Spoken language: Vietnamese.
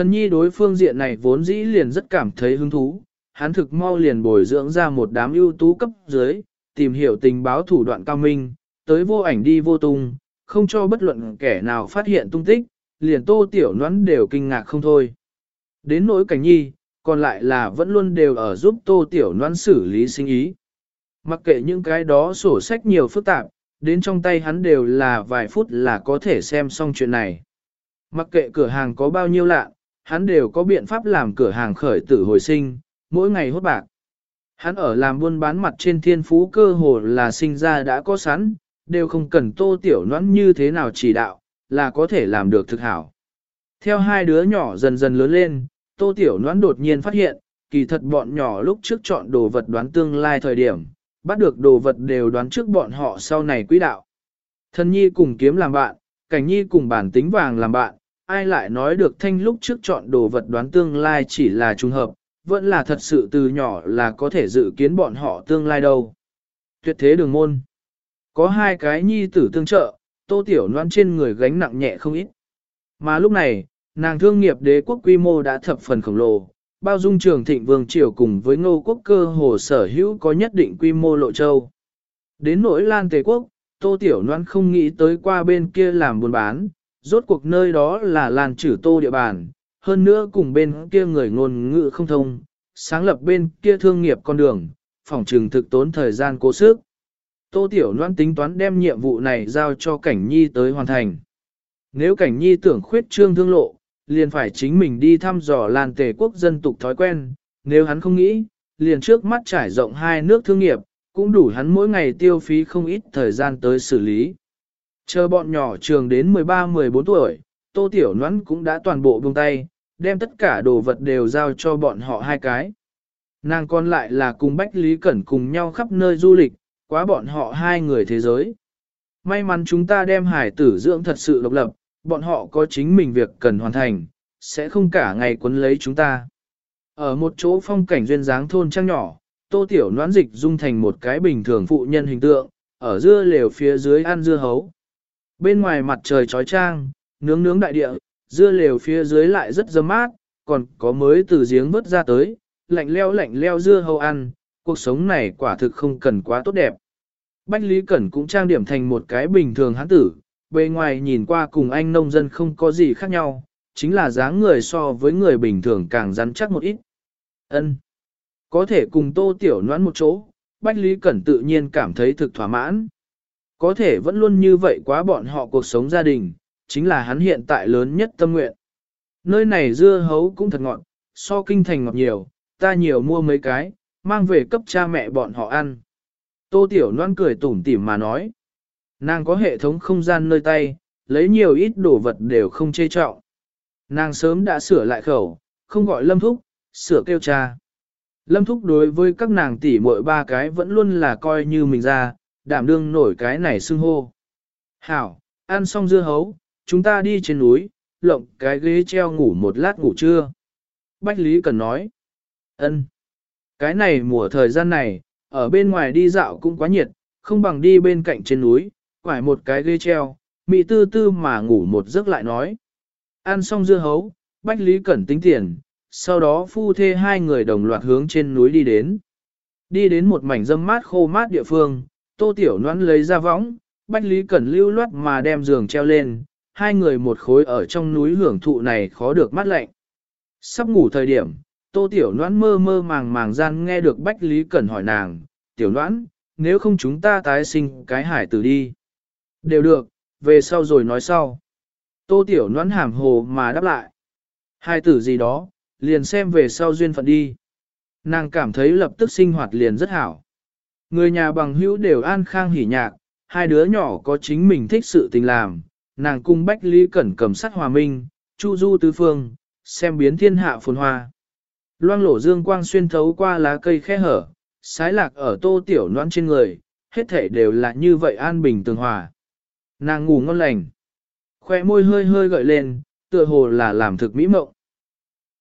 Thần nhi đối phương diện này vốn dĩ liền rất cảm thấy hứng thú, hắn thực mau liền bồi dưỡng ra một đám ưu tú cấp dưới, tìm hiểu tình báo thủ đoạn cao minh, tới vô ảnh đi vô tung, không cho bất luận kẻ nào phát hiện tung tích, liền tô tiểu nhoắn đều kinh ngạc không thôi. Đến nỗi cảnh nhi, còn lại là vẫn luôn đều ở giúp tô tiểu nhoắn xử lý sinh ý. Mặc kệ những cái đó sổ sách nhiều phức tạp, đến trong tay hắn đều là vài phút là có thể xem xong chuyện này. Mặc kệ cửa hàng có bao nhiêu lạ, hắn đều có biện pháp làm cửa hàng khởi tử hồi sinh, mỗi ngày hốt bạc. Hắn ở làm buôn bán mặt trên thiên phú cơ hồ là sinh ra đã có sẵn, đều không cần tô tiểu noãn như thế nào chỉ đạo, là có thể làm được thực hảo. Theo hai đứa nhỏ dần dần lớn lên, tô tiểu noãn đột nhiên phát hiện, kỳ thật bọn nhỏ lúc trước chọn đồ vật đoán tương lai thời điểm, bắt được đồ vật đều đoán trước bọn họ sau này quỹ đạo. Thân nhi cùng kiếm làm bạn, cảnh nhi cùng bản tính vàng làm bạn, ai lại nói được thanh lúc trước chọn đồ vật đoán tương lai chỉ là trùng hợp, vẫn là thật sự từ nhỏ là có thể dự kiến bọn họ tương lai đâu. Tuyệt thế đường môn. Có hai cái nhi tử tương trợ, tô tiểu noan trên người gánh nặng nhẹ không ít. Mà lúc này, nàng thương nghiệp đế quốc quy mô đã thập phần khổng lồ, bao dung trường thịnh vương triều cùng với ngô quốc cơ hồ sở hữu có nhất định quy mô lộ châu. Đến nỗi lan tề quốc, tô tiểu noan không nghĩ tới qua bên kia làm buôn bán, rốt cuộc nơi đó là làn chữ tô địa bàn, hơn nữa cùng bên kia người ngôn ngữ không thông, sáng lập bên kia thương nghiệp con đường, phòng trường thực tốn thời gian cố sức. Tô Tiểu Loan tính toán đem nhiệm vụ này giao cho Cảnh Nhi tới hoàn thành. Nếu Cảnh Nhi tưởng khuyết trương thương lộ, liền phải chính mình đi thăm dò làn tề quốc dân tục thói quen, nếu hắn không nghĩ, liền trước mắt trải rộng hai nước thương nghiệp, cũng đủ hắn mỗi ngày tiêu phí không ít thời gian tới xử lý. Chờ bọn nhỏ trường đến 13-14 tuổi, Tô Tiểu nhoắn cũng đã toàn bộ buông tay, đem tất cả đồ vật đều giao cho bọn họ hai cái. Nàng còn lại là cùng Bách Lý Cẩn cùng nhau khắp nơi du lịch, quá bọn họ hai người thế giới. May mắn chúng ta đem hải tử dưỡng thật sự độc lập, bọn họ có chính mình việc cần hoàn thành, sẽ không cả ngày quấn lấy chúng ta. Ở một chỗ phong cảnh duyên dáng thôn trang nhỏ, tô tiểu noãn dịch dung thành một cái bình thường phụ nhân hình tượng, ở dưa lều phía dưới ăn dưa hấu. Bên ngoài mặt trời trói trang, nướng nướng đại địa, dưa lều phía dưới lại rất dâm mát, còn có mới từ giếng vớt ra tới, lạnh leo lạnh leo dưa hầu ăn, cuộc sống này quả thực không cần quá tốt đẹp. Bách Lý Cẩn cũng trang điểm thành một cái bình thường hán tử, bề ngoài nhìn qua cùng anh nông dân không có gì khác nhau, chính là dáng người so với người bình thường càng rắn chắc một ít. Ân, Có thể cùng tô tiểu noãn một chỗ, Bách Lý Cẩn tự nhiên cảm thấy thực thỏa mãn. Có thể vẫn luôn như vậy quá bọn họ cuộc sống gia đình, chính là hắn hiện tại lớn nhất tâm nguyện. Nơi này dưa hấu cũng thật ngọt, so kinh thành ngọt nhiều, ta nhiều mua mấy cái, mang về cấp cha mẹ bọn họ ăn. Tô Tiểu Loan cười tủm tỉm mà nói. Nàng có hệ thống không gian nơi tay, lấy nhiều ít đồ vật đều không chê trọng. Nàng sớm đã sửa lại khẩu, không gọi Lâm Thúc, sửa kêu cha. Lâm Thúc đối với các nàng tỷ muội ba cái vẫn luôn là coi như mình ra, đảm đương nổi cái này xưng hô. Hảo, ăn xong dưa hấu, chúng ta đi trên núi, lộng cái ghế treo ngủ một lát ngủ trưa. Bách Lý Cần nói. ân cái này mùa thời gian này, ở bên ngoài đi dạo cũng quá nhiệt, không bằng đi bên cạnh trên núi, quải một cái ghế treo, mị tư tư mà ngủ một giấc lại nói. Ăn xong dưa hấu, Bách Lý Cẩn tính tiền, sau đó phu thê hai người đồng loạt hướng trên núi đi đến. Đi đến một mảnh dâm mát khô mát địa phương, tô tiểu noãn lấy ra võng, Bách Lý Cẩn lưu loát mà đem giường treo lên, hai người một khối ở trong núi hưởng thụ này khó được mát lạnh. Sắp ngủ thời điểm, tô tiểu noãn mơ mơ màng màng gian nghe được Bách Lý Cẩn hỏi nàng, tiểu noãn, nếu không chúng ta tái sinh cái hải tử đi. Đều được, về sau rồi nói sau. Tô tiểu noãn hàm hồ mà đáp lại. Hai tử gì đó, liền xem về sau duyên phận đi. Nàng cảm thấy lập tức sinh hoạt liền rất hảo. Người nhà bằng hữu đều an khang hỉ nhạc, hai đứa nhỏ có chính mình thích sự tình làm, nàng cung Bách Lý Cẩn cầm sắt hòa minh, chu du tứ phương, xem biến thiên hạ phồn hoa. Loang lổ dương quang xuyên thấu qua lá cây khe hở, sái lạc ở tô tiểu noan trên người, hết thể đều là như vậy an bình tường hòa. Nàng ngủ ngon lành. Khoe môi hơi hơi gợi lên, tựa hồ là làm thực mỹ mộng.